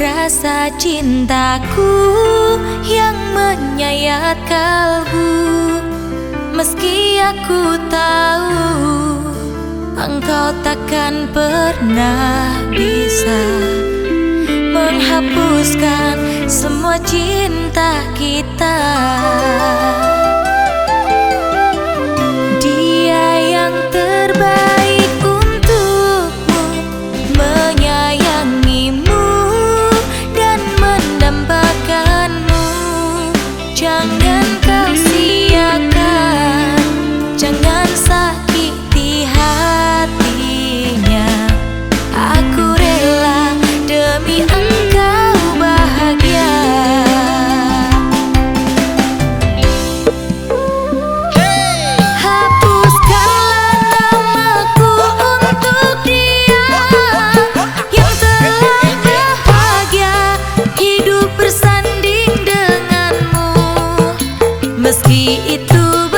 Rasa cintaku yang menyayat kalbu Meski aku tahu Engkau takkan pernah bisa Menghapuskan semua cinta kita meski itu